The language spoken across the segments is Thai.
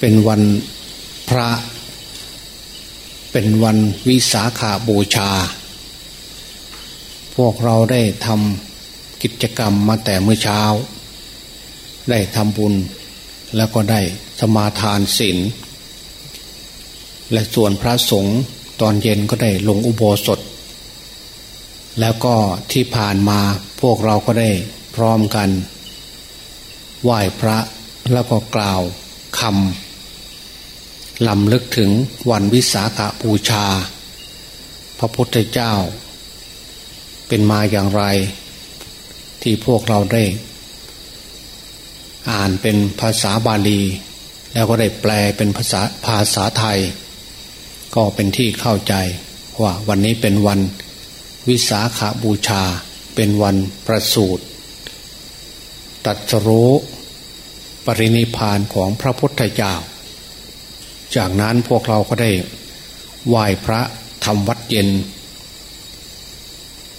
เป็นวันพระ เป็นวันวิสาขาบูชา พวกเราได้ทำกิจกรรมมาแต่เมื่อเช้า ได้ทำบุญแล้วก็ได้สมาทานศีลและส่วนพระสงฆ์ตอนเย็นก็ได้ลงอุโบสถ แล้วก็ที่ผ่านมาพวกเราก็ได้พร้อมกัน ไหว้พระแล้วก็กล่าวคำ ลำลึกถึงวันวิสาขาบูชา พระพุทธเจ้า เป็นมาอย่างไร ที่พวกเราได้ อ่านเป็นภาษาบาลี แล้วก็ได้แปลเป็นภาษาภาษาไทย ก็เป็นที่เข้าใจว่าวันนี้เป็นวันวิสาขาบูชา เป็นวันประสูติตัดรู้ปรินิพานของพระพุทธเจ้า จากนั้นพวกเราก็ได้ไหว้พระทำวัดเย็น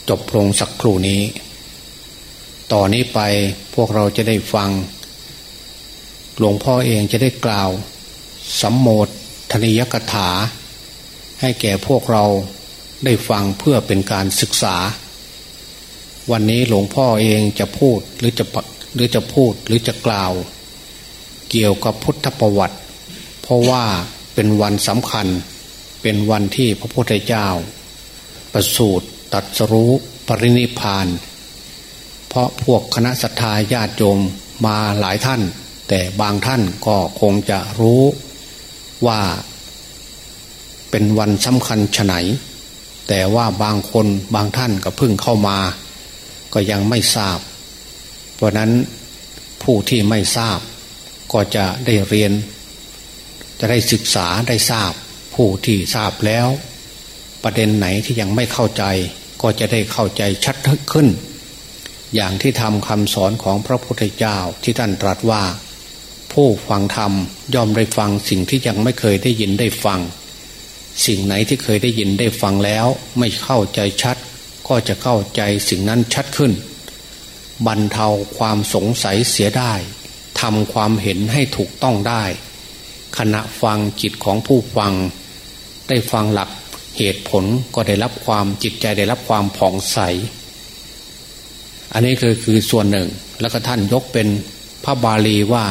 จบลงสักครู่นี้ ต่อนนี้ไปพวกเราจะได้ฟัง หลวงพ่อเองจะได้กล่าวสัมโมทนิยกถา ให้แก่พวกเราได้ฟังเพื่อเป็นการศึกษา วันนี้หลวงพ่อเองจะพูดหรือจะหรือจะพูดหรือจะกล่าว เกี่ยวกับพุทธประวัติ เพราะว่าเป็นวันสำคัญเป็นวันที่พระพุทธเจ้า ประสูติตัดสรู้ปรินิพาน เพราะพวกคณะสัตยาญาติโยมมาหลายท่าน แต่บางท่านก็คงจะรู้ว่าเป็นวันสำคัญฉไหน แต่ว่าบางคนบางท่านก็เพิ่งเข้ามา ก็ยังไม่ทราบ เพราะนั้นผู้ที่ไม่ทราบก็จะได้เรียน จะได้ศึกษาได้ทราบผู้ที่ทราบแล้ว ประเด็นไหนที่ยังไม่เข้าใจ ก็จะได้เข้าใจชัดขึ้น อย่างที่ทำคำสอนของพระพุทธเจ้าที่ท่านตรัสว่า ผู้ฟังธรรมย่อมได้ฟังสิ่งที่ยังไม่เคยได้ยินได้ฟัง สิ่งไหนที่เคยได้ยินได้ฟังแล้ว ไม่เข้าใจชัด ก็จะเข้าใจสิ่งนั้นชัดขึ้น บรรเทาความสงสัยเสียได้ทำความเห็นให้ถูกต้องได้ ขณะฟังจิตของผู้ฟัง ได้ฟังหลักเหตุผลก็ได้รับความจิตใจได้รับความผ่องใส อันนี้คือคือส่วนหนึ่ง แล้วก็ท่านยกเป็นพระบาลีว่า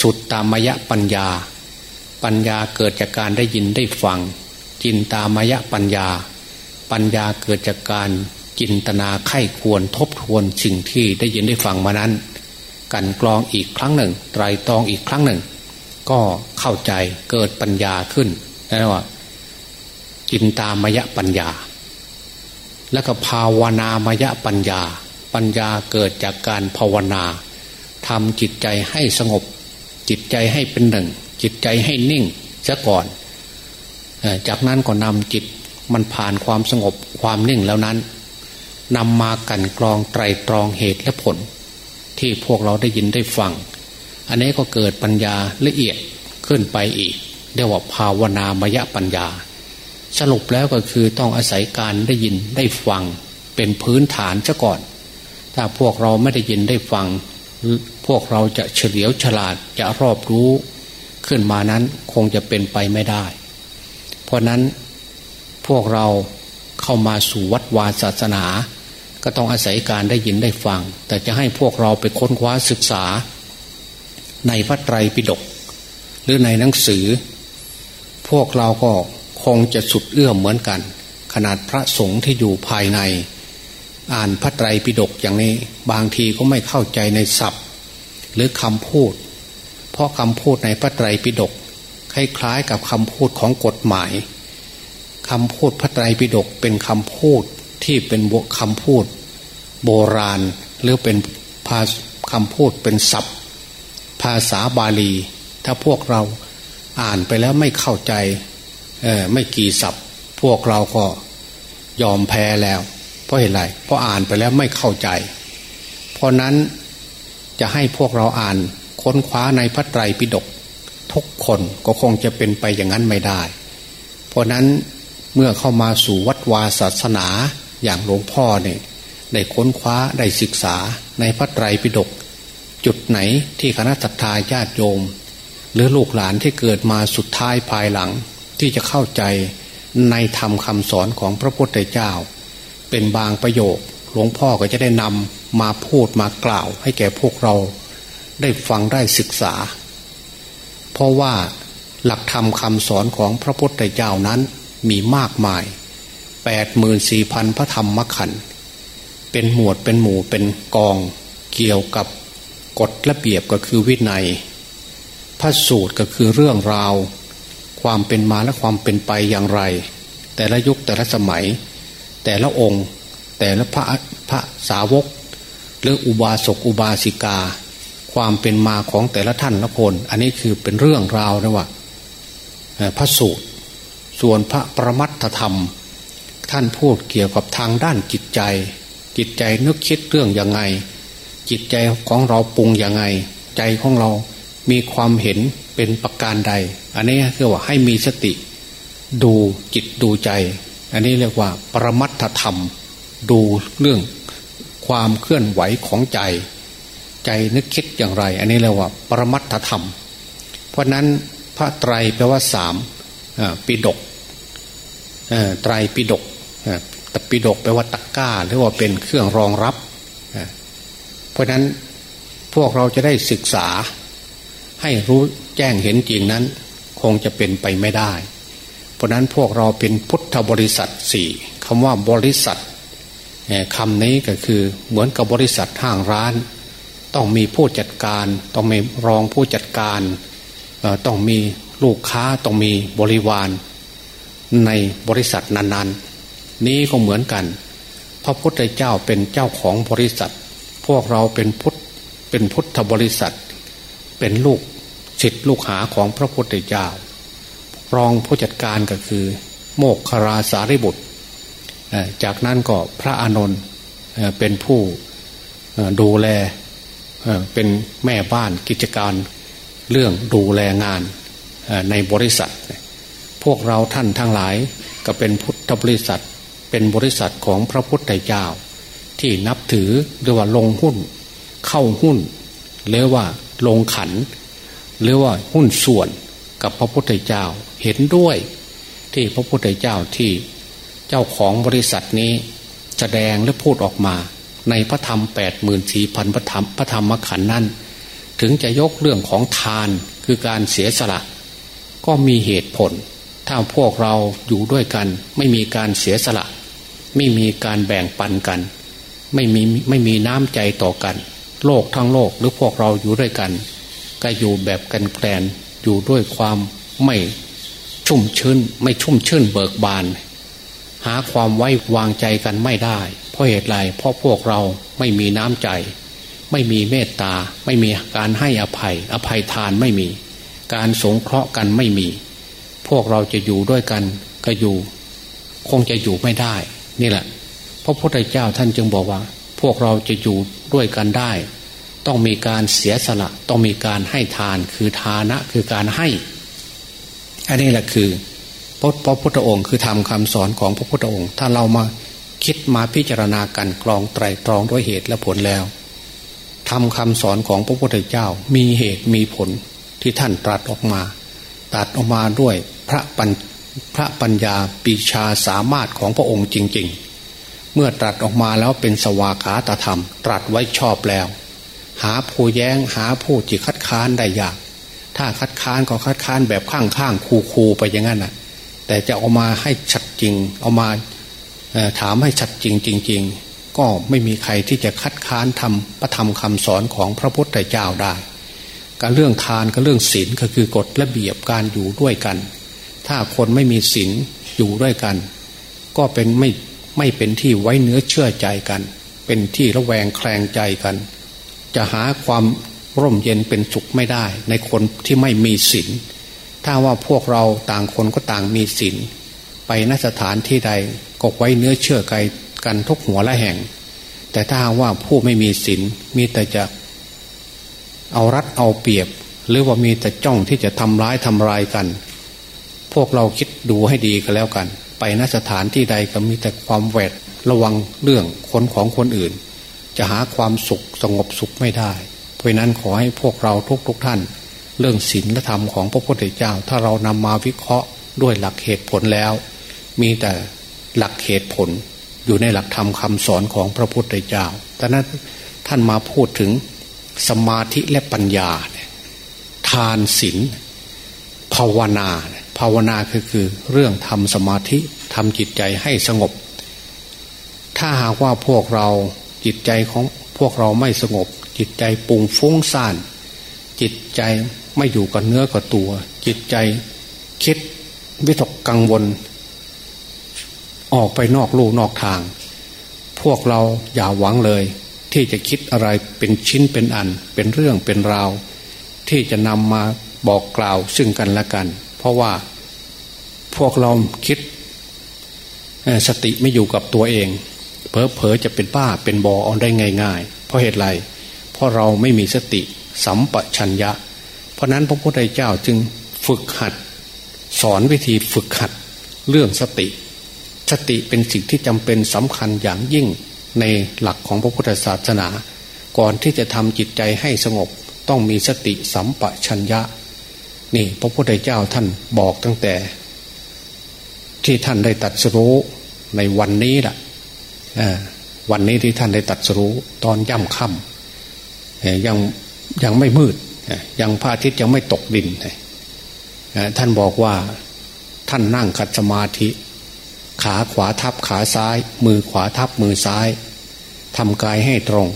สุดตามยะปัญญา ปัญญาเกิดจากการได้ยินได้ฟัง จินตามยะปัญญา ปัญญาเกิดจากการจินตนาไข้ควรทบทวนสิ่งที่ได้ยินได้ฟังมานั้น กันกรองอีกครั้งหนึ่ง ไตรตรองอีกครั้งหนึ่ง ก็เข้าใจเกิดปัญญาขึ้นนั่นว่าจินตามยะปัญญา แล้วก็ภาวนามยะปัญญา ปัญญาเกิดจากการภาวนาทำจิตใจให้สงบ จิตใจให้เป็นหนึ่ง จิตใจให้นิ่งซะก่อน จากนั้นก็นำจิตมันผ่านความสงบความนิ่งแล้วนั้นนำมากันกรองไตรตรองเหตุและผล ที่พวกเราได้ยินได้ฟัง อันนี้ก็เกิดปัญญาละเอียดขึ้นไปอีกเรียกว่าภาวนามยปัญญา สรุปแล้วก็คือต้องอาศัยการได้ยินได้ฟังเป็นพื้นฐานซะก่อน ถ้าพวกเราไม่ได้ยินได้ฟัง พวกเราจะเฉลียวฉลาดจะรอบรู้ขึ้นมานั้นคงจะเป็นไปไม่ได้ เพราะนั้นพวกเราเข้ามาสู่วัดวาศาสนา ก็ต้องอาศัยการได้ยินได้ฟัง แต่จะให้พวกเราไปค้นคว้าศึกษา ในพระไตรปิฎกหรือในหนังสือ พวกเราก็คงจะสุดเอื้อมเหมือนกัน ขนาดพระสงฆ์ที่อยู่ภายใน อ่านพระไตรปิฎกอย่างนี้บางทีก็ไม่เข้าใจในศัพท์ หรือคำพูด เพราะคำพูดในพระไตรปิฎกคล้ายๆ กับคำพูดของกฎหมายคำพูดพระไตรปิฎกเป็นคำพูดที่เป็นบคำพูด โบราณ หรือเป็นคำพูดเป็นศัพท์ ภาษาบาลี ถ้าพวกเราอ่านไปแล้วไม่เข้าใจไม่กี่ศัพท์ พวกเราก็ยอมแพ้แล้ว เพราะเหตุไรเพราะอ่านไปแล้วไม่เข้าใจ เพราะนั้นจะให้พวกเราอ่านค้นคว้าในพระไตรปิฎกทุกคนก็คงจะเป็นไปอย่างนั้นไม่ได้ เพราะนั้นเมื่อเข้ามาสู่วัดวาศาสนาอย่างหลวงพ่อเนี่ยได้ค้นคว้าได้ศึกษาในพระไตรปิฎก จุดไหนที่คณะสัตยาญาติโยม หรือลูกหลานที่เกิดมาสุดท้ายภายหลัง ที่จะเข้าใจในธรรมคำสอนของพระพุทธเจ้า เป็นบางประโยค หลวงพ่อก็จะได้นำมาพูดมากล่าว ให้แก่พวกเราได้ฟังได้ศึกษา เพราะว่าหลักธรรมคำสอนของพระพุทธเจ้านั้นมีมากมายแปดหมื่นสี่พันพระธรรมขันธ์เป็นหมวดเป็นหมู่เป็นกองเกี่ยวกับ กฎระเบียบก็คือวินัย พระสูตรก็คือเรื่องราว ความเป็นมาและความเป็นไปอย่างไร แต่ละยุคแต่ละสมัย แต่ละองค์ แต่ละพระพระสาวก หรืออุบาสกอุบาสิกา ความเป็นมาของแต่ละท่านละคน อันนี้คือเป็นเรื่องราวนะว่าพระสูตร ส่วนพระประมัตธรรม ท่านพูดเกี่ยวกับทางด้านจิตใจ จิตใจนึกคิดเรื่องยังไง จิตใจของเราปรุงยังไง ใจของเรามีความเห็นเป็นประการใด อันนี้คือว่าให้มีสติ ดูจิตดูใจ อันนี้เรียกว่า ปรมัตถธรรม ดูเรื่องความเคลื่อนไหวของใจ ใจนึกคิดอย่างไร อันนี้เรียกว่า ปรมัตถธรรม เพราะนั้นพระไตรแปลว่าสามปิดกไตรปิดกตปิดกแปลว่าตะก้า หรือว่าเป็นเครื่องรองรับ เพราะนั้นพวกเราจะได้ศึกษา ให้รู้แจ้งเห็นจริงนั้น คงจะเป็นไปไม่ได้ เพราะนั้นพวกเราเป็นพุทธบริษัทสี่คำว่าบริษัทคำนี้ก็คือเหมือนกับบริษัทห้างร้าน ต้องมีผู้จัดการ ต้องมีรองผู้จัดการต้องมีลูกค้าต้องมีบริวาร ในบริษัทนั้นๆนี้ก็เหมือนกัน พระพุทธเจ้าเป็นเจ้าของบริษัท พวกเราเป็นพุทธเป็นพุทธบริษัท เป็นลูกศิษย์ลูกหาของพระพุทธเจ้ารองผู้จัดการก็คือ โมกคราสาริบุตร จากนั้นก็พระอานนท์เป็นผู้ดูแลเป็นแม่บ้านกิจการเรื่องดูแลงานในบริษัท พวกเราท่านทั้งหลายก็เป็นพุทธบริษัท เป็นบริษัทของพระพุทธเจ้า ที่นับถือหรือว่าลงหุ้น เข้าหุ้น หรือว่าลงขัน หรือว่าหุ้นส่วนกับพระพุทธเจ้าเห็นด้วย ที่พระพุทธเจ้าที่เจ้าของบริษัทนี้แสดงและพูดออกมา ในพระธรรมแปดหมื่นสี่พันพระธรรมพระธรรมขันนั้น ถึงจะยกเรื่องของทานคือการเสียสละ ก็มีเหตุผล ถ้าพวกเราอยู่ด้วยกัน ไม่มีการเสียสละ ไม่มีการแบ่งปันกัน ไม่มีไม่มีน้ำใจต่อกัน โลกทั้งโลกหรือพวกเราอยู่ด้วยกัน ก็อยู่แบบกันแกลนอยู่ด้วยความไม่ชุ่มชื้น ไม่ชุ่มชื้นเบิกบาน หาความไว้วางใจกันไม่ได้ เพราะเหตุไรเพราะพวกเราไม่มีน้ำใจ ไม่มีเมตตา ไม่มีการให้อภัย อภัยทานไม่มี การสงเคราะห์กันไม่มี พวกเราจะอยู่ด้วยกันก็อยู่ คงจะอยู่ไม่ได้ นี่แหละ ระพุทธเจ้าท่านจึงบอกว่า พวกเราจะอยู่ด้วยกันได้ ต้องมีการเสียสละ ต้องมีการให้ทานคือทานะคือการให้ อันนี้แหละคือพระพุทธองค์คือทำคำสอนของพระพุทธองค์ ถ้าเรามาคิดมาพิจารณากันกรองไตรตรองด้วยเหตุและผลแล้วทำคำสอนของพระพุทธเจ้ามีเหตุมีผลที่ท่านตรัสออกมาตัดออกมาด้วยพระปัญพระปัญญาปีชาสามารถของพระองค์จริง ๆ เมื่อตรัสออกมาแล้วเป็นสวากาตธรรม ตรัสไว้ชอบแล้ว หาผู้แย้งหาผู้จิคัดค้านได้ยาก ถ้าคัดค้านก็คัดค้านแบบข้างๆคูๆไปอย่างนั้นน่ะ แต่จะเอามาให้ชัดจริง เอามาถามให้ชัดจริงจริงๆก็ไม่มีใครที่จะคัดค้านทำประธรรมคำสอนของพระพุทธเจ้าได้การเรื่องทานกับเรื่องศีลก็คือกฎระเบียบการอยู่ด้วยกัน ถ้าคนไม่มีศีลอยู่ด้วยกัน ก็เป็นไม่ ไม่เป็นที่ไว้เนื้อเชื่อใจกัน เป็นที่ระแวงแคลงใจกัน จะหาความร่มเย็นเป็นสุขไม่ได้ ในคนที่ไม่มีศีลถ้าว่าพวกเราต่างคนก็ต่างมีศีลไปนสถานที่ใดก็ไว้เนื้อเชื่อใจกันทุกหัวละแห่ง แต่ถ้าว่าผู้ไม่มีศีลมีแต่จะเอารัดเอาเปรียบ หรือว่ามีแต่จ้องที่จะทำร้ายทำลายกัน พวกเราคิดดูให้ดีก็แล้วกัน ไปนสถานที่ใดก็มีแต่ความแวดระวังเรื่องคนของคนอื่น จะหาความสุขสงบสุขไม่ได้ เพราะนั้นขอให้พวกเราทุกๆทท่าน เรื่องศีลธรรมของพระพุทธเจ้า ถ้าเรานำมาวิเคราะห์ด้วยหลักเหตุผลแล้ว มีแต่หลักเหตุผลอยู่ในหลักธรรมคำสอนของพระพุทธเจ้าแต่นั้นท่านมาพูดถึงสมาธิและปัญญาทานศีลภาวนา ภาวนาคือคือเรื่องทำสมาธิทำจิตใจให้สงบ ถ้าหากว่าพวกเราจิตใจของพวกเราไม่สงบ จิตใจปุงฟุ้งซ่าน จิตใจไม่อยู่กับเนื้อกับตัว จิตใจคิดวิตกกังวล ออกไปนอกลู่นอกทาง พวกเราอย่าหวังเลย ที่จะคิดอะไรเป็นชิ้นเป็นอัน เป็นเรื่องเป็นราว ที่จะนำมาบอกกล่าวซึ่งกันและกัน เพราะว่าพวกเราคิดสติไม่อยู่กับตัวเอง เพอเพอจะเป็นบ้าเป็นบอออนได้ง่าย ๆ เพราะเหตุไร เพราะเราไม่มีสติสัมปชัญญะ เพราะนั้นพระพุทธเจ้าจึงฝึกหัด สอนวิธีฝึกหัดเรื่องสติ สติเป็นสิ่งที่จำเป็นสำคัญอย่างยิ่งในหลักของพระพุทธศาสนา ก่อนที่จะทำจิตใจให้สงบ ต้องมีสติสัมปชัญญะ นี่พระพุทธเจ้าท่านบอกตั้งแต่ ที่ท่านได้ตัดสู้ในวันนี้แหละวันนี้ที่ท่านได้ตัดสู้ตอนย่ำค่ำยังยังไม่มืดยังพระอาทิตย์ยังไม่ตกดินท่านบอกว่าท่านนั่งขัดสมาธิ ขาขวาทับขาซ้าย มือขวาทับมือซ้ายทำกายให้ตรง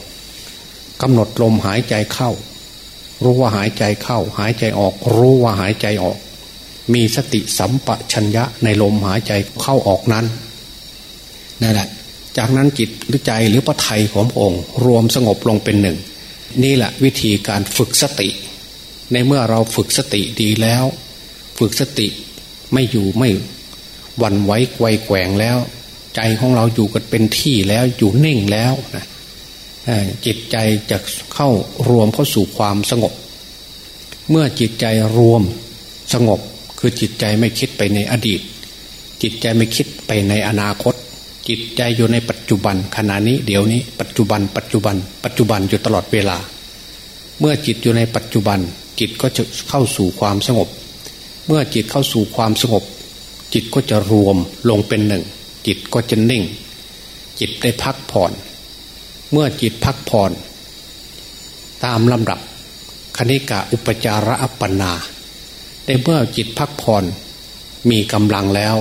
กำหนดลมหายใจเข้า รู้ว่าหายใจเข้า หายใจออก รู้ว่าหายใจออก มีสติสัมปชัญญะในลมหายใจเข้าออกนั้นนั่นแหละจากนั้นจิตหรือใจหรือพระไทยขององค์ รวมสงบลงเป็นหนึ่ง นี่แหละวิธีการฝึกสติ ในเมื่อเราฝึกสติดีแล้ว ฝึกสติไม่อยู่ไม่วันไว้ไวแกว่งแล้ว ใจของเราอยู่กันเป็นที่แล้วอยู่นิ่งแล้วนะ จิตใจจะเข้ารวมเข้าสู่ความสงบ เมื่อจิตใจรวมสงบ คือจิตใจไม่คิดไปในอดีต จิตใจไม่คิดไปในอนาคต จิตใจอยู่ในปัจจุบันขณะนี้เดี๋ยวนี้ปัจจุบัน ปัจจุบัน ปัจจุบันอยู่ตลอดเวลา เมื่อจิตอยู่ในปัจจุบัน จิตก็จะเข้าสู่ความสงบ เมื่อจิตเข้าสู่ความสงบ จิตก็จะรวมลงเป็นหนึ่ง จิตก็จะนิ่ง จิตได้พักผ่อน เมื่อจิตพักผ่อน ตามลำดับคณิกะอุปจาระอัปปนาในเมื่อจิตพักผ่อนมีกำลังแล้ว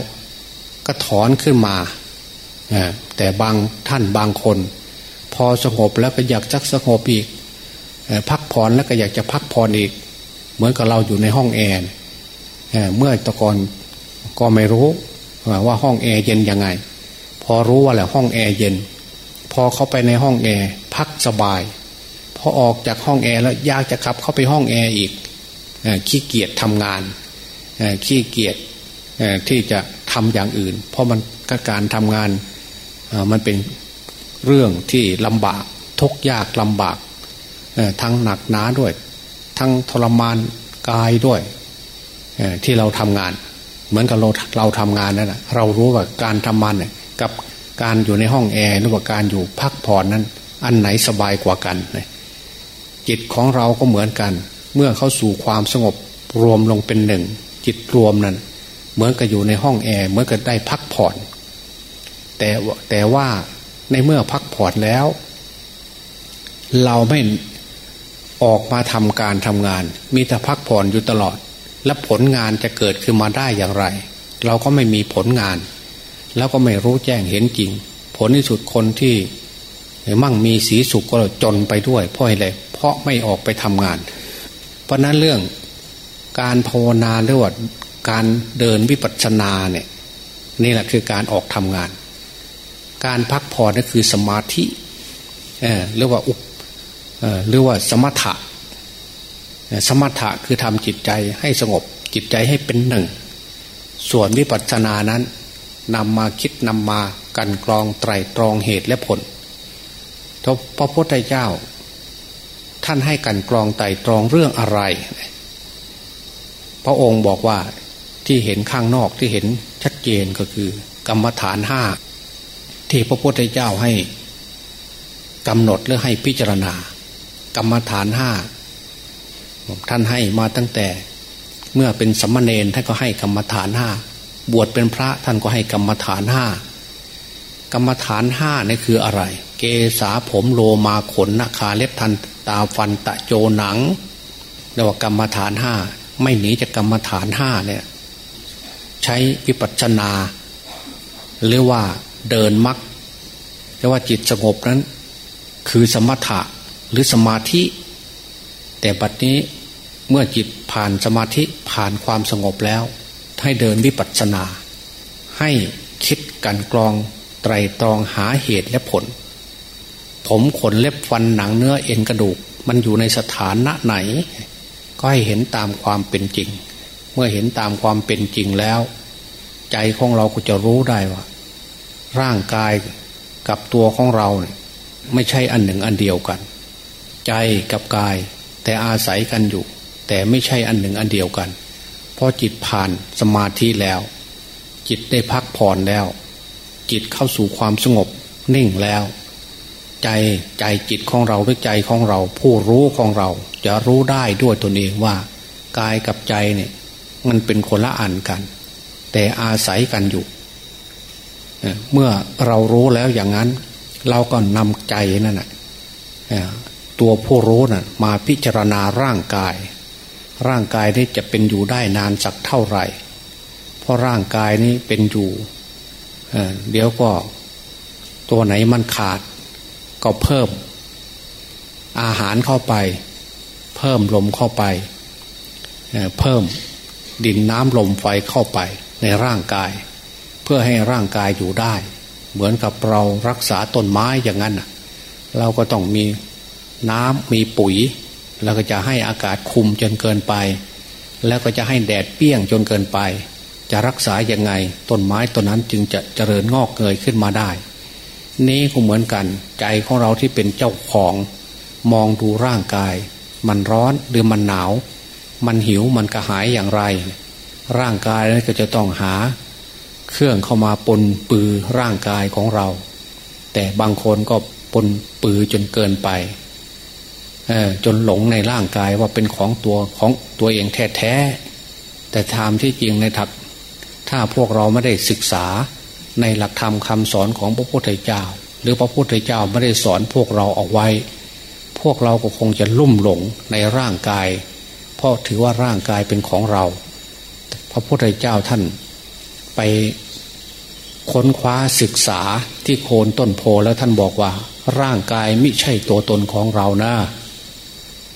ก็ถอนขึ้นมา แต่บางท่านบางคน พอสงบแล้วก็อยากจักสงบอีก พักผ่อนแล้วก็อยากจะพักผ่อนอีก เหมือนกับเราอยู่ในห้องแอร์เมื่อแต่ก่อนก็ไม่รู้ว่าห้องแอร์เย็นยังไง พอรู้ว่าแหละห้องแอร์เย็น พอเข้าไปในห้องแอร์พักสบาย พอออกจากห้องแอร์แล้วอยากจะกลับเข้าไปห้องแอร์อีกขี้เกียจทำงานขี้เกียจที่จะทำอย่างอื่น เพราะมันการทำงานมันเป็นเรื่องที่ลำบากทุกข์ยากลำบากทั้งหนักหนาด้วย ทั้งทรมานกายด้วยที่เราทำงาน เหมือนกับเราเราทำงานนั่นแหะเรารู้ว่าการทำงานเนี่ยกับ การอยู่ในห้องแอร์หรือว่าการอยู่พักผ่อนนั้น อันไหนสบายกว่ากันจิตของเราก็เหมือนกัน เมื่อเข้าสู่ความสงบรวมลงเป็นหนึ่ง จิตรวมนั้น เหมือนกับอยู่ในห้องแอร์เหมือนกับได้พักผ่อน แต่แต่ว่าในเมื่อพักผ่อนแล้ว เราไม่ออกมาทำการทำงาน มีแต่พักผ่อนอยู่ตลอด และผลงานจะเกิดขึ้นมาได้อย่างไร เราก็ไม่มีผลงาน แล้วก็ไม่รู้แจ้งเห็นจริง ผลที่สุดคนที่มั่งมีสีสุขก็จนไปด้วย เพราะอะไรเพราะไม่ออกไปทำงาน เพราะนั้นเรื่องการภาวนาหรือว่าการเดินวิปัสสนาเนี่ยนี่แหละคือการออกทำงาน การพักผ่อนนั่คือสมาธิหรือว่าอุปหรือว่าสมถะ สมถะคือทำจิตใจให้สงบจิตใจให้เป็นหนึ่ง ส่วนวิปัสสนานั้น นำมาคิดนำมากันกรองไตรตรองเหตุและผลพระพุทธเจ้า ท่านให้กันกรองไตรตรองเรื่องอะไร พระองค์บอกว่าที่เห็นข้างนอกที่เห็นชัดเจนก็คือ กรรมฐานห้าที่พระพุทธเจ้าให้กำหนดหรือให้พิจารณา กรรมฐานห้าท่านให้มาตั้งแต่เมื่อเป็นสัมมาเนนท่านก็ให้กรรมฐานห้า บวชเป็นพระท่านก็ให้กรรมฐานห้ากรรมฐานห้านี่คืออะไร เกษาผมโลมาขนนาคาเล็บทันตาฟันตะโจหนังเรียกว่ากรรมฐานห้าไม่หนีจากกรรมฐานห้าเนี่ยใช้วิปัสสนา หรือว่าเดินมักแต่ว่าจิตสงบนั้น คือสมถะหรือสมาธิ แต่บัดนี้เมื่อจิตผ่านสมาธิผ่านความสงบแล้ว ให้เดินวิปัสสนา ให้คิดกันกรองไตรตรองหาเหตุและผล ผมขนเล็บฟันหนังเนื้อเอ็นกระดูก มันอยู่ในสถานะไหน ก็ให้เห็นตามความเป็นจริง เมื่อเห็นตามความเป็นจริงแล้ว ใจของเราก็จะรู้ได้ว่า ร่างกายกับตัวของเราเนี่ยไม่ใช่อันหนึ่งอันเดียวกัน ใจกับกาย แต่อาศัยกันอยู่ แต่ไม่ใช่อันหนึ่งอันเดียวกัน พราะจิตผ่านสมาธิแล้ว จิตได้พักผ่อนแล้ว จิตเข้าสู่ความสงบนิ่งแล้ว ใจใจจิตของเราหรือใจของเรา ผู้รู้ของเราจะรู้ได้ด้วยตนเองว่ากายกับใจเนี่ย มันเป็นคนละอันกัน แต่อาศัยกันอยู่ เมื่อเรารู้แล้วอย่างนั้น เราก็นำใจนั่นแหะตัวผู้รู้นะ่ะมาพิจารณาร่างกาย ร่างกายนี้จะเป็นอยู่ได้นานสักเท่าไหร่ เพราะร่างกายนี้เป็นอยู่เเดี๋ยวก็ตัวไหนมันขาด ก็เพิ่ม อาหารเข้าไป เพิ่มลมเข้าไปเเพิ่มดินน้ำลมไฟเข้าไปในร่างกาย เพื่อให้ร่างกายอยู่ได้ เหมือนกับเรารักษาต้นไม้อย่างนั้นเราก็ต้องมีน้ำมีปุ๋ย แล้วก็จะให้อากาศคุมจนเกินไป แล้วก็จะให้แดดเปี้ยงจนเกินไป จะรักษาอยังไง ต้นไม้ต้นนั้นจึงจะเจริญงอกเงยขึ้นมาได้ นี้ก็เหมือนกันใจของเราที่เป็นเจ้าของมองดูร่างกาย มันร้อนหรือมันหนาว มันหิวมันกระหายอย่างไร ร่างกายนั้นก็จะต้องหา เครื่องเข้ามาปนปือร่างกายของเรา แต่บางคนก็ปนปือจนเกินไป จนหลงในร่างกายว่าเป็นของตัวของตัวเองแท้ๆแต่ธรรมที่จริงในถักถ้าพวกเราไม่ได้ศึกษาในหลักธรรมคำสอนของพระพุทธเจ้า หรือพระพุทธเจ้าไม่ได้สอนพวกเราเอาไว้ พวกเราก็คงจะลุ่มหลงในร่างกาย เพราะถือว่าร่างกายเป็นของเรา พระพุทธเจ้าท่านไปค้นคว้าศึกษาที่โคนต้นโพแล้วท่านบอกว่า ร่างกายไม่ใช่ตัวตนของเรานะ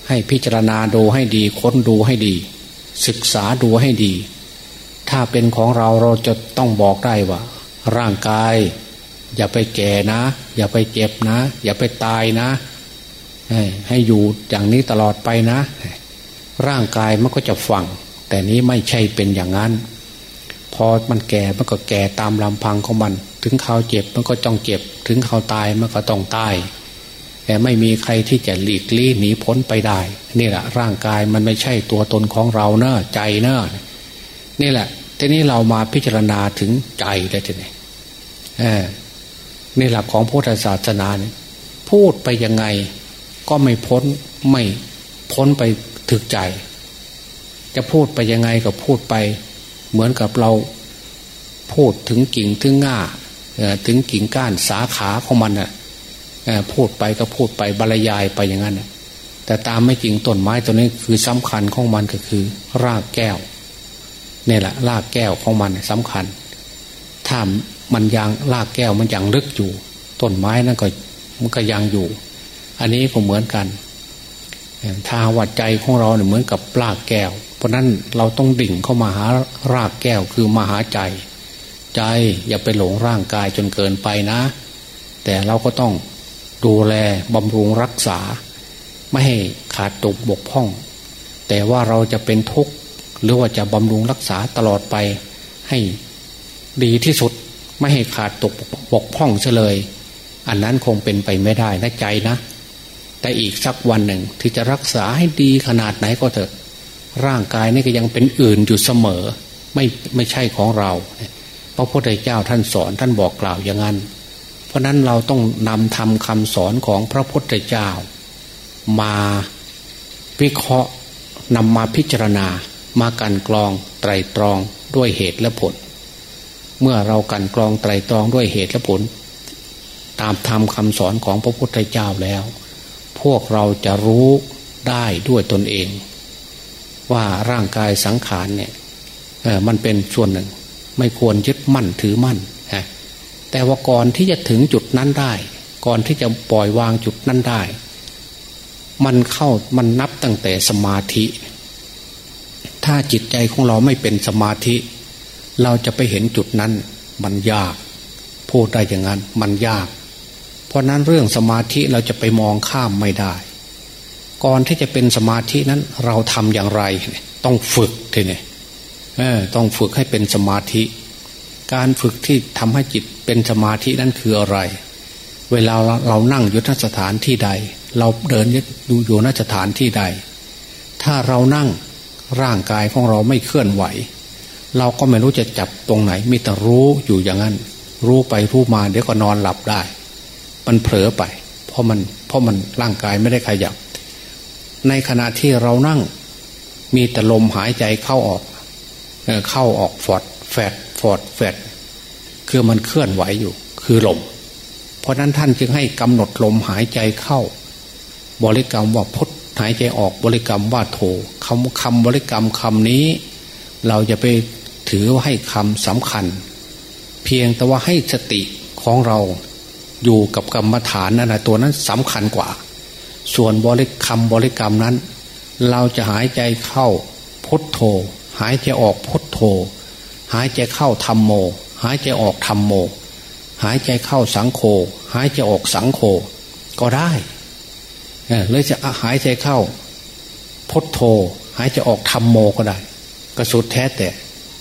ให้พิจารณาดูให้ดีค้นดูให้ดี ศึกษาดูให้ดี ถ้าเป็นของเราเราจะต้องบอกได้ว่า ร่างกาย อย่าไปแก่นะ อย่าไปเจ็บนะ อย่าไปตายนะ ให้อยู่อย่างนี้ตลอดไปนะ ร่างกายมันก็จะฟัง แต่นี้ไม่ใช่เป็นอย่างนั้น พอมันแก่มันก็แก่ตามลำพังของมัน ถึงเขาเจ็บมันก็ต้องเจ็บ ถึงเขาตายมันก็ต้องตาย แต่ไม่มีใครที่จะหลีกลี่หนีพ้นไปได้นี่แหละร่างกายมันไม่ใช่ตัวตนของเราเนอะใจเนอะนี่แหละ ทีนี้เรามาพิจารณาถึงใจได้ทีนี้ในหลักของพุทธศาสนาเนี่ยพูดไปยังไง ก็ไม่พ้นไม่พ้นไปถึกใจ จะพูดไปยังไงก็พูดไป เหมือนกับเราพูดถึงกิ่งถึงง่าถึงกิ่งก้านสาขาของมันน่ะ พูดไปก็พูดไปบรรยายไปอย่างนั้นแต่ตามไม่จริงต้นไม้ตัวนี้คือสำคัญของมันก็คือ รากแก้วนี่แหละรากแก้วของมันสำคัญ ถ้ามันยังรากแก้วมันยังลึกอยู่ ต้นไม้นั่นก็มันก็ยังอยู่ อันนี้ก็เหมือนกันถ้าวัดใจของเราเนี่ยเหมือนกับรากแก้ว เพราะนั้นเราต้องดิ่งเข้ามาหารากแก้วคือมาหาใจ ใจอย่าไปหลงร่างกายจนเกินไปนะ แต่เราก็ต้อง ดูแลบำรุงรักษา ไม่ให้ขาดตกบกพร่อง แต่ว่าเราจะเป็นทุกข์หรือว่าจะบำรุงรักษาตลอดไป ให้ดีที่สุดไม่ให้ขาดตกบกพร่องเฉลย อันนั้นคงเป็นไปไม่ได้นะใจนะ แต่อีกสักวันหนึ่งที่จะรักษาให้ดีขนาดไหนก็เถอะ ร่างกายนี่ก็ยังเป็นอื่นอยู่เสมอ ไม่ไม่ใช่ของเรา พระพุทธเจ้าท่านสอนท่านบอกกล่าวอย่างนั้น ราะนั้นเราต้องนำทำคำสอนของพระพุทธเจ้า มาวิเคราะห์นำมาพิจารณา มากันกรองไตรตรองด้วยเหตุและผล เมื่อเรากันกรองไตรตรองด้วยเหตุและผล ตามธรรมคำสอนของพระพุทธเจ้าแล้ว พวกเราจะรู้ได้ด้วยตนเอง ว่าร่างกายสังขารเนี่ยมันเป็นส่วนหนึ่ง ไม่ควรยึดมั่นถือมั่น แต่ว่าก่อนที่จะถึงจุดนั้นได้ ก่อนที่จะปล่อยวางจุดนั้นได้ มันเข้ามันนับตั้งแต่สมาธิ ถ้าจิตใจของเราไม่เป็นสมาธิ เราจะไปเห็นจุดนั้น มันยาก พูดได้อย่างนั้นมันยาก เพราะนั้นเรื่องสมาธิเราจะไปมองข้ามไม่ได้ ก่อนที่จะเป็นสมาธินั้นเราทำอย่างไร ต้องฝึกทีนี้ต้องฝึกให้เป็นสมาธิ การฝึกที่ทำให้จิต เป็นสมาธินั้นคืออะไร เวลาเรานั่งอยู่นสถานที่ใด เราเดินอยู่อยู่นสถานที่ใด ถ้าเรานั่งร่างกายของเราไม่เคลื่อนไหว เราก็ไม่รู้จะจับตรงไหนมีแต่รู้อยู่อย่างนั้น รู้ไปรู้มาเดี๋ยวก็นอนหลับได้ มันเผลอไป เพราะมันเพราะมันร่างกายไม่ได้ขยับ ในขณะที่เรานั่ง มีแต่ลมหายใจเข้าออกเข้าออกฟอดแฟดฟอดแฟด คือมันเคลื่อนไหวอยู่ คือลม เพราะนั้นท่านจึงให้กำหนดลมหายใจเข้า บริกรรมว่าพุทหายใจออกบริกรรมว่าโทคำคำบริกรรมคำนี้ เราจะไปถือว่าให้คำสำคัญ เพียงแต่ว่าให้สติของเราอยู่กับกรรมฐานนั่นะตัวนั้นสำคัญกว่า ส่วนบริคำบริกรรมนั้น เราจะหายใจเข้าพุทโธ หายใจออกพุทโธ หายใจเข้าธรรมโม หายใจออกธรรมโม หายใจเข้าสังโฆหายใจออกสังโฆก็ได้หรือจะหายใจเข้าพุทโธหายใจออกธรรมโมก็ได้ก็สุดแท้แต่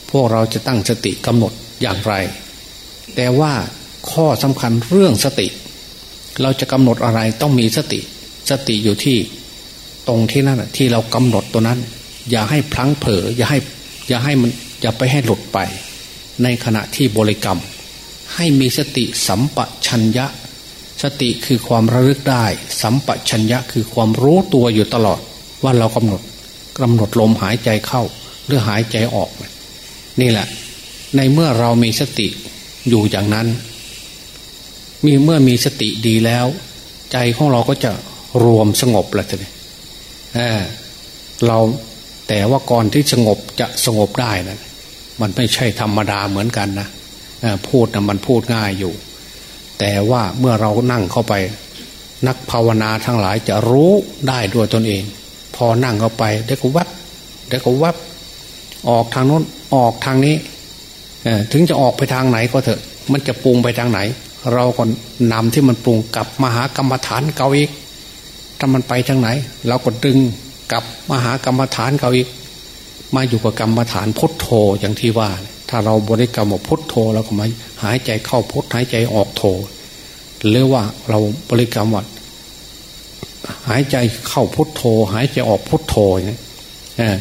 พวกเราจะตั้งสติกำหนดอย่างไร แต่ว่าข้อสำคัญเรื่องสติ เราจะกำหนดอะไรต้องมีสติ สติอยู่ที่ตรงที่นั่นที่เรากำหนดตัวนั้น อย่าให้พลั้งเผลออย่าให้ อย่าให้มันอย่าไปให้หลุดไป ในขณะที่บริกรรม ให้มีสติสัมปชัญญะ สติคือความระลึกได้ สัมปชัญญะคือความรู้ตัวอยู่ตลอด ว่าเรากำหนดกำหนดลมหายใจเข้า หรือหายใจออก นี่แหละ ในเมื่อเรามีสติอยู่อย่างนั้น มีเมื่อมีสติดีแล้ว ใจของเราก็จะรวมสงบแล้วทีนี้เราแต่ว่าก่อนที่สงบจะสงบได้นะ มันไม่ใช่ธรรมดาเหมือนกันนะพูดนะมันพูดง่ายอยู่ แต่ว่าเมื่อเรานั่งเข้าไป นักภาวนาทั้งหลายจะรู้ได้ด้วยตนเอง พอนั่งเข้าไปเดี๋ยวก็วับเดี๋ยวก็วับออกทางโน้นออกทางนี้ถึงจะออกไปทางไหนก็เถอะ มันจะปรุงไปทางไหน เราก็นำที่มันปรุงกลับมาหากรรมฐานเก่าอีกถ้ามันไปทางไหน เราก็ดึงกับมหากรรมฐานเขาอีก มาอยู่กับกรรมฐานพุทโธอย่างที่ว่า ถ้าเราบริกรรมพุทโธเราก็มาหายใจเข้าพุทหายใจออกโธหรือว่าเราบริกรรมว่าหายใจเข้าพุทโธ หายใจออกพุทโธเนี่ย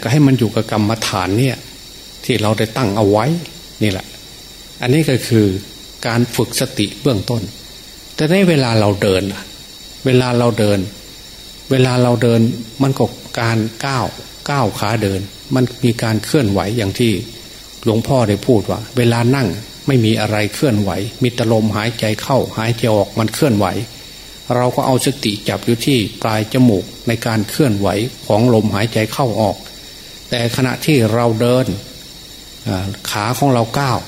ก็ให้มันอยู่กับกรรมฐานเนี่ยที่เราได้ตั้งเอาไว้นี่แหละ อันนี้ก็คือการฝึกสติเบื้องต้น แต่ในเวลาเราเดินเวลาเราเดิน เวลาเราเดินมันก็การก้าวก้าวขาเดิน มันมีการเคลื่อนไหวอย่างที่หลวงพ่อได้พูดว่า เวลานั่งไม่มีอะไรเคลื่อนไหว มีตลมหายใจเข้าหายใจออกมันเคลื่อนไหว เราก็เอาสติจับอยู่ที่ปลายจมูกในการเคลื่อนไหวของลมหายใจเข้าออก แต่ขณะที่เราเดินขาของเราก้าว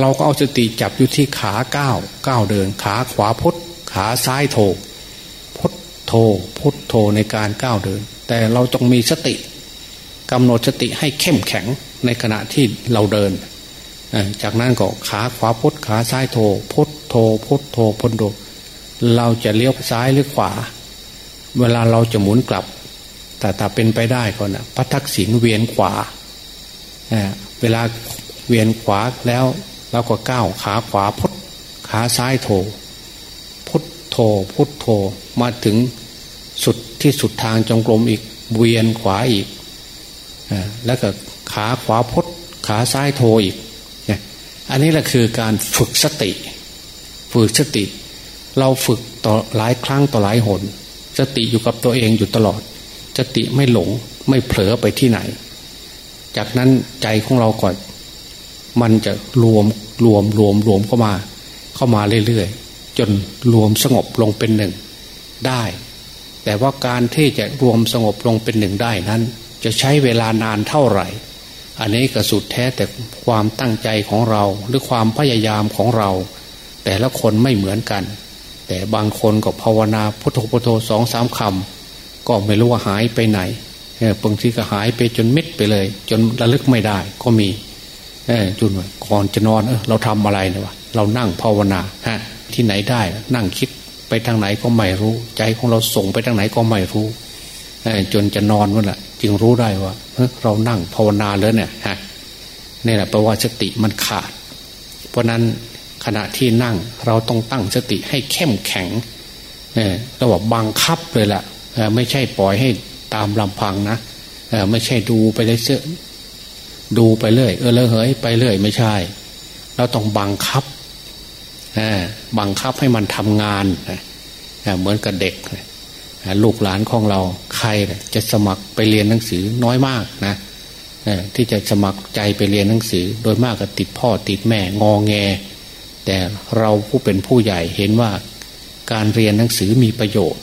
เราก็เอาสติจับอยู่ที่ขาก้าวก้าวเดิน ขาขวาพุทขาซ้ายโถพุทโธพุทโธในการก้าวเดิน แต่เราต้องมีสติ กำหนดสติให้เข้มแข็งในขณะที่เราเดิน จากนั้นก็ขาขวาพุทขาซ้ายโทพุทโทพุทโทพุทโธเราจะเลี้ยวซ้ายหรือขวา เวลาเราจะหมุนกลับ แต่ถ้าเป็นไปได้ก่อนนะพระทักษิณเวียนขวาเวลาเวียนขวาแล้วเราก็ก้าวขาขวาพุทขาซ้ายโทพุทโทพุทโทมาถึงสุดที่สุดทางจงกรมอีกเวียนขวาอีก แล้วก็ขาขวาพดขาซ้ายโทอีกเนี่ยอันนี้แหละคือการฝึกสติ ฝึกสติ เราฝึกต่อหลายครั้งต่อหลายหน สติอยู่กับตัวเองอยู่ตลอด สติไม่หลงไม่เผลอไปที่ไหน จากนั้นใจของเราก่อนมันจะรวมรวมรวมรวมเข้ามา เข้ามาเรื่อยๆจนรวมสงบลงเป็นหนึ่งได้ แต่ว่าการที่จะรวมสงบลงเป็นหนึ่งได้นั้น จะใช้เวลานานเท่าไหร่ อันนี้ก็สุดแท้แต่ความตั้งใจของเราหรือความพยายามของเรา แต่ละคนไม่เหมือนกัน แต่บางคนก็ภาวนาพุทโธพุทโธสองสามคำก็ไม่รู้ว่าหายไปไหนบางทีก็หายไปจนมิดไปเลย จนระลึกไม่ได้ก็มีจุนก่อนจะนอนเออเราทำอะไรเนี่ยวะเรานั่งภาวนาฮะที่ไหนได้นั่งคิดไปทางไหนก็ไม่รู้ ใจของเราส่งไปทางไหนก็ไม่รู้จนจะนอนวันละ จึงรู้ได้ว่าเรานั่งภาวนาแล้วเนี่ยฮะนี่แหละแปลว่าสติมันขาด เพราะนั้นขณะที่นั่งเราต้องตั้งสติให้เข้มแข็งเนี่ยเราบอกบังคับเลยละ่ะไม่ใช่ปล่อยให้ตามลำพังนะไม่ใช่ดูไปเลยเสื้อดูไปเรื่อยเออเลยเฮ้ยไปเรื่อยไม่ใช่ เราต้องบังคับบังคับให้มันทำงานเหมือนกับเด็ก ลูกหลานของเราใครจะสมัครไปเรียนหนังสือน้อยมากนะที่จะสมัครใจไปเรียนหนังสือ โดยมากก็ติดพ่อติดแม่งอแง แต่เราผู้เป็นผู้ใหญ่เห็นว่าการเรียนหนังสือมีประโยชน์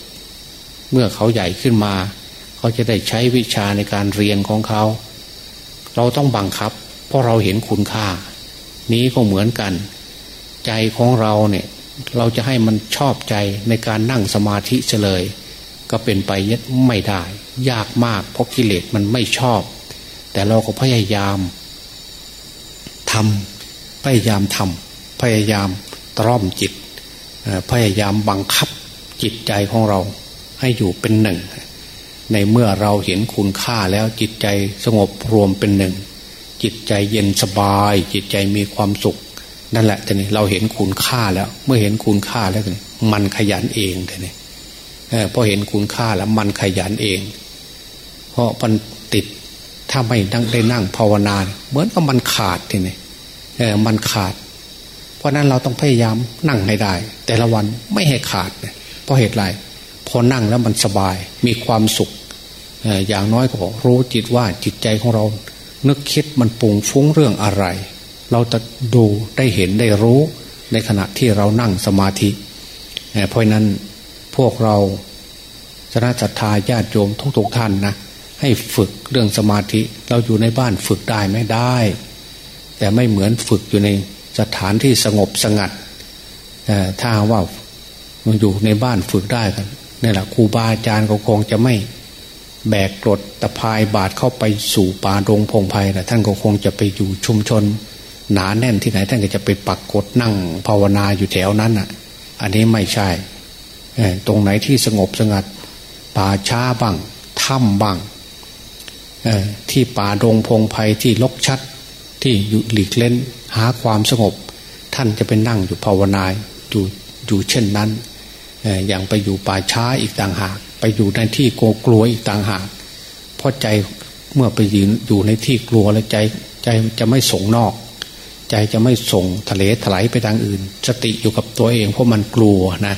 เมื่อเขาใหญ่ขึ้นมา เขาจะได้ใช้วิชาในการเรียนของเขา เราต้องบังคับ เพราะเราเห็นคุณค่า นี้ก็เหมือนกัน ใจของเราเนี่ย เราจะให้มันชอบใจในการนั่งสมาธิเฉลย ก็เป็นไปไม่ได้ ยากมาก เพราะกิเลสมันไม่ชอบ แต่เราก็พยายามทำพยายามทำพยายามตร่อมจิต พยายามบังคับจิตใจของเราให้อยู่เป็นหนึ่ง ในเมื่อเราเห็นคุณค่าแล้วจิตใจสงบรวมเป็นหนึ่ง จิตใจเย็นสบาย จิตใจมีความสุข นั่นแหละแต่นี่เราเห็นคุณค่าแล้ว เมื่อเห็นคุณค่าแล้วนี่มันขยันเองแต่นี่ พอเห็นคุณค่าแล้วมันขยันเอง เพราะมันติดถ้าไม่นั่งได้นั่งภาวนา เหมือนกับมันขาดทีนี่เออมันขาด เพราะนั้นเราต้องพยายามนั่งให้ได้ แต่ละวันไม่ให้ขาด เพราะเหตุไรพอนั่งแล้วมันสบายมีความสุขอย่างน้อยก็บอกรู้จิตว่าจิตใจของเรา นึกคิดมันปุงฟุ้งเรื่องอะไร เราจะดูได้เห็นได้รู้ในขณะที่เรานั่งสมาธิเพราะนั้น พวกเราชนะศรัทธาญาติโยมทุกๆท่านนะให้ฝึกเรื่องสมาธิเราอยู่ในบ้านฝึกได้ไม่ได้ แต่ไม่เหมือนฝึกอยู่ในสถานที่สงบสงัดถ้าว่ามันอยู่ในบ้านฝึกได้กันนี่แหละครูบาอาจารย์ก็คงจะไม่แบกกรดตะพายบาดเข้าไปสู่ป่าดงพงไพ่นะท่านก็คงจะไปอยู่ชุมชน หนาแน่นที่ไหนท่านก็จะไปปักกดนั่งภาวนาอยู่แถวนั้นอะ อันนี้ไม่ใช่ ตรงไหนที่สงบสงัด ป่าช้าบ้างถ้ำบ้างที่ป่าดงพงไพ่ที่ลกชัด ที่อยู่หลีกเล่นหาความสงบ ท่านจะไปนั่งอยู่ภาวนาอยู่อยู่เช่นนั้นอย่างไปอยู่ป่าช้าอีกต่างหาก ไปอยู่ในที่โกกลัวอีกต่างหากเพราะใจเมื่อไปยืนอยู่ในที่กลัวแล้วใจใจจะไม่ส่งนอก ใจจะไม่ส่งทะเลถลายไปทางอื่น สติอยู่กับตัวเองเพราะมันกลัวนะ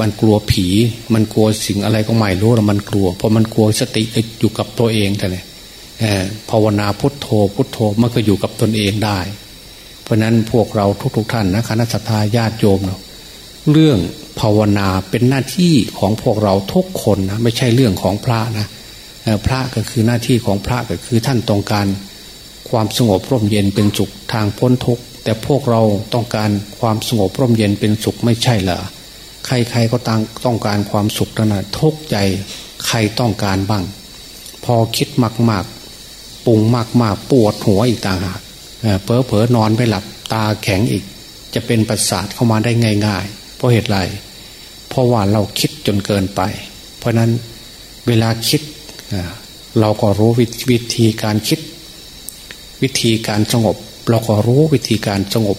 มันกลัวผี มันกลัวสิ่งอะไรก็ไม่รู้แล้วมันกลัว เพราะมันกลัวสติอยู่กับตัวเองแต่เนี่ยภาวนาพุทโธพุทโธมันก็อยู่กับตนเองได้ เพราะนั้นพวกเราทุกๆท่านนะคณะสัตยาญาติโยมเนาะเรื่องภาวนาเป็นหน้าที่ของพวกเราทุกคนนะไม่ใช่เรื่องของพระนะพระก็คือหน้าที่ของพระก็คือท่านต้องการความสงบร่มเย็นเป็นสุขทางพ้นทุกข์แต่พวกเราต้องการความสงบร่มเย็นเป็นสุขไม่ใช่เหรอ ใครๆก็ต่างต้องการความสุขนะทุกใจใครต้องการบ้าง พอคิดมากๆปุงมากๆปวดหัวอีกต่างหากเผลอเผลอนอนไปหลับตาแข็งอีก จะเป็นประสาทเข้ามาได้ง่ายๆ เพราะเหตุไรเพราะว่าเราคิดจนเกินไป เพราะนั้นเวลาคิดเราก็รู้วิธีการคิด วิธีการสงบ เราก็รู้วิธีการสงบ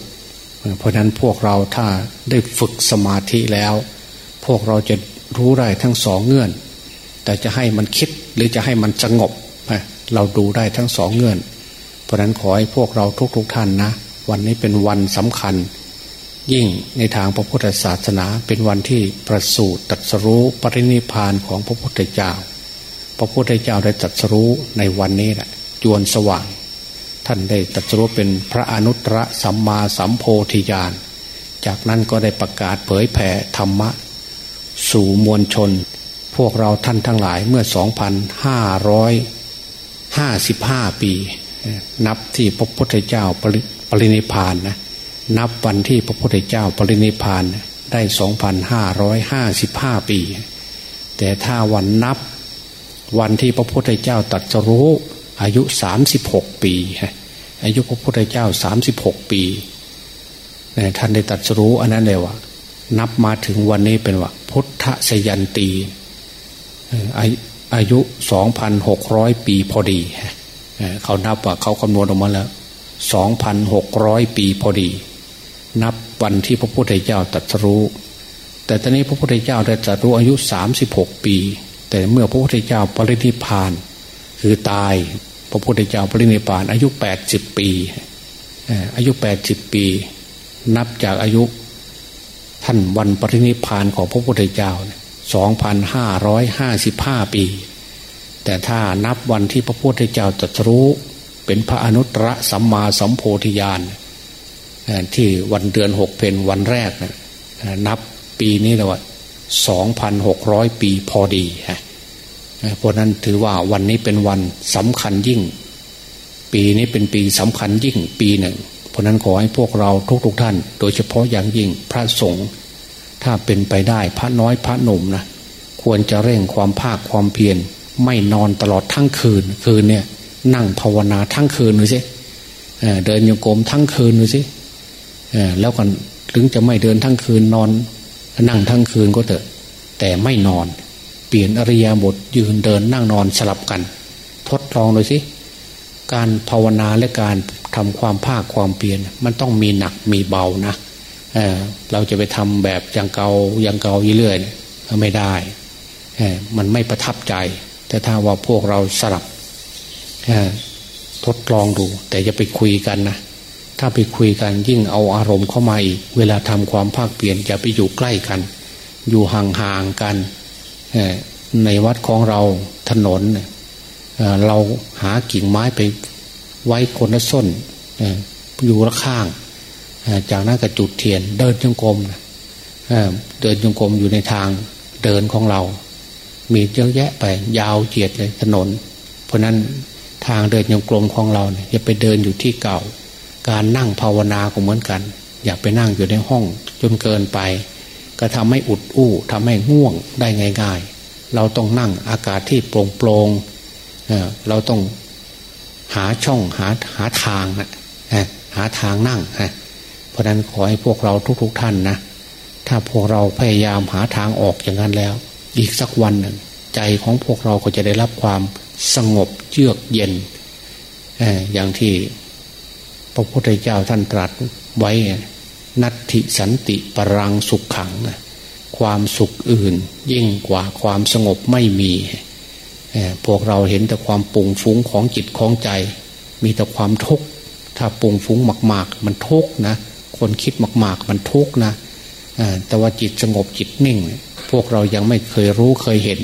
เพราะนั้นพวกเราถ้าได้ฝึกสมาธิแล้ว พวกเราจะรู้ได้ทั้งสองเงื่อน แต่จะให้มันคิดหรือจะให้มันสงบ เราดูได้ทั้งสองเงื่อน เพราะนั้นขอให้พวกเราทุกๆทท่านนะ วันนี้เป็นวันสำคัญ ยิ่งในทางพระพุทธศาสนาเป็นวันที่ประสูติตรัสรู้ปรินิพานของพระพุทธเจ้า พระพุทธเจ้าได้ตรัสรู้ในวันนี้แหละจวนสว่าง ท่านได้ตรัสรู้เป็นพระอนุตตรสัมมาสัมโพธิญาณ จากนั้นก็ได้ประกาศเผยแผ่ธรรมะ สู่มวลชน พวกเราท่านทั้งหลายเมื่อ 2,555 ปี นับที่พระพุทธเจ้าปรินิพานนะนับวันที่พระพุทธเจ้าปรินิพานได้ 2,555 ปี แต่ถ้าวันนับวันที่พระพุทธเจ้าตัดสรู้ อายุ36ปีอายุพระพุทธเจ้า36ปีท่านได้ตัดสรู้อันนั้นเลยว่า นับมาถึงวันนี้เป็นว่า พุทธสยันตีอายุ2,600ปีพอดีเขานับว่าเขาคำนวณออกมาแล้ว2,600ปีพอดี นับวันที่พระพุทธเจ้าตัดสรู้ แต่ตอนนี้พระพุทธเจ้าได้ตรัสรู้อายุ36ปี แต่เมื่อพระพุทธเจ้าปรินิพาน คือตาย พระพุทธเจ้าปรินิพาน อายุ 80 ปีอายุ 80 ปี นับจากอายุท่านวันปรินิพานของพระพุทธเจ้าสองพันห้าร้อยห้าสิบห้าปี แต่ถ้านับวันที่พระพุทธเจ้าตรัสรู้เป็นพระอนุตตรสัมมาสัมโพธิญาณที่วันเดือนหกเพนวันแรกนะนับปีนี้แล้วว่าสองพันหกร้อยปีพอดี เพราะนั้นถือว่าวันนี้เป็นวันสำคัญยิ่ง ปีนี้เป็นปีสำคัญยิ่งปีหนึ่ง เพราะนั้นขอให้พวกเราทุกๆทท่าน โดยเฉพาะอย่างยิ่งพระสงฆ์ถ้าเป็นไปได้พระน้อยพระหนุ่มนะควรจะเร่งความภาคความเพียรไม่นอนตลอดทั้งคืน คืนเนี่ยนั่งภาวนาทั้งคืนดูสิเดินโยกมทั้งคืนดูสิแล้วกันถึงจะไม่เดินทั้งคืนนอนนั่งทั้งคืนก็เถอะ แต่ไม่นอน ปลี่ยนอริยาบทยืนเดินนั่งนอนสลับกัน ทดลองดูสิ การภาวนาและการทำความภาคความเปลี่ยน มันต้องมีหนักมีเบานะเเราจะไปทำแบบอย่างเกาอย่างเกาเรื่อยๆไม่ได้ มันไม่ประทับใจ แต่ถ้าว่าพวกเราสลับทดลองดู แต่จะไปคุยกันนะถ้าไปคุยกันยิ่งเอาอารมณ์เข้ามาอีก เวลาทำความภาคเปลี่ยนอย่าไปอยู่ใกล้กัน อยู่ห่างๆกัน ในวัดของเราถนนเราหากิ่งไม้ไปไว้คนละส้นอยู่ละข้าง จากนั้นก็จุดเทียนเดินจงกรมเดินจงกรมอยู่ในทางเดินของเรา มีเยอะแยะไปยาวเจียดเลยถนน เพราะนั้นทางเดินจงกรมของเราเนี่ยอย่าไปเดินอยู่ที่เก่า การนั่งภาวนาก็เหมือนกัน อย่าไปนั่งอยู่ในห้องจนเกินไป ก็ทำให้อุดอู้ทำให้ง่วงได้ง่าย ๆ เราต้องนั่งอากาศที่โปร่งโปร่งเราต้องหาช่องหาหาทางนะหาทางนั่งฮะเพราะนั้นขอให้พวกเราทุกๆทท่านนะถ้าพวกเราพยายามหาทางออกอย่างนั้นแล้ว อีกสักวันหนึ่งใจของพวกเราก็จะได้รับความสงบเยือกเย็นอย่างที่พระพุทธเจ้าท่านตรัสไว้ นัตถิสันติปรังสุขขังนะความสุขอื่น ยิ่งกว่าความสงบไม่มี พวกเราเห็นแต่ความปุงฟุ้งของจิตของใจ มีแต่ความทุกข์ ถ้าปุงฟุ้งมาก ๆ มันทุกข์นะ คนคิดมาก ๆ มันทุกข์นะแต่ว่าจิตสงบจิตนิ่ง พวกเรายังไม่เคยรู้เคยเห็น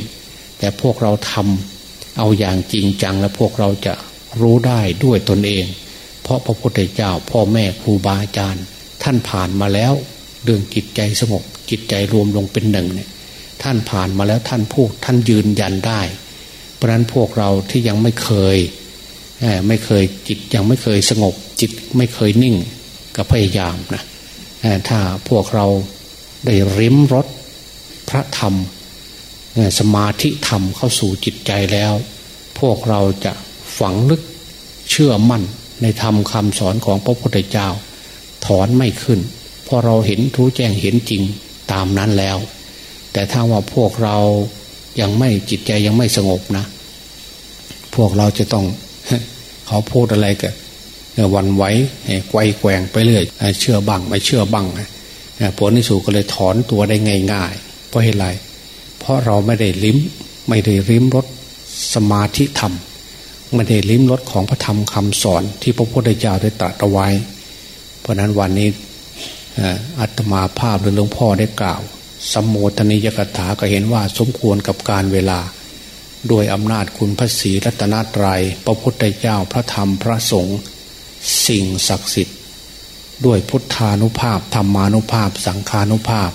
แต่พวกเราทำเอาอย่างจริงจังและพวกเราจะรู้ได้ด้วยตนเอง เพราะพระพุทธเจ้าพ่อแม่ครูบาอาจารย์ ท่านผ่านมาแล้วเรื่องจิตใจสงบจิตใจรวมลงเป็นหนึ่งเนี่ยท่านผ่านมาแล้วท่านพูดท่านยืนยันได้ เพราะนั้นพวกเราที่ยังไม่เคยไม่เคยจิตยังไม่เคยสงบ จิตไม่เคยนิ่งก็พยายามนะถ้าพวกเราได้ริมรถพระธรรมสมาธิธรรมเข้าสู่จิตใจแล้ว พวกเราจะฝังลึกเชื่อมั่นในธรรมคำสอนของพระพุทธเจ้า ถอนไม่ขึ้นพอเราเห็นทูแจ้งเห็นจริงตามนั้นแล้ว แต่ถ้าว่าพวกเรายังไม่จิตใจยังไม่สงบนะ พวกเราจะต้องเขาพูดอะไรกันวันไหวไกวแกว่งไปเรื่อยเชื่อบังไม่เชื่อบังผลที่สุดก็เลยถอนตัวได้ง่ายๆเพราะเหตุไร เพราะเราไม่ได้ลิ้มไม่ได้ลิ้มรสสมาธิธรรมไม่ได้ลิ้มรสของพระธรรมคำสอนที่พระพุทธเจ้าได้ตรัสเอาไว้ ราะนั้นวันนี้อัตมาภาพหรือหลวงพ่อได้กล่าวสัมโมทนิยกถาก็เห็นว่าสมควรกับการเวลาด้วยอำนาจคุณพระศรีรัตนตรยัยพระพุทธเจ้าพระธรรมพระสงฆ์สิ่งศักดิ์สิทธิ์ ด้วยพุทธานุภาพธรรมานุภาพ สังขานุภาพ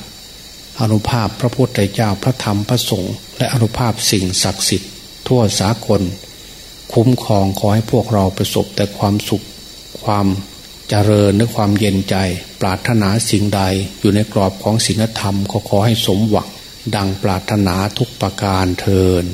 อนุภาพพระพุทธเจ้าพระธรรมพระสงฆ์และอนุภาพสิ่งศักดิ์สิทธิ์ ทั่วสากล คุ้มครองขอให้พวกเราประสบแต่ความสุขความ จริญและความเย็นใจ ปรารถนาสิ่งใดอยู่ในกรอบของศีลธรรมขอขอให้สมหวัง ดังปรารถนาทุกประการเทิน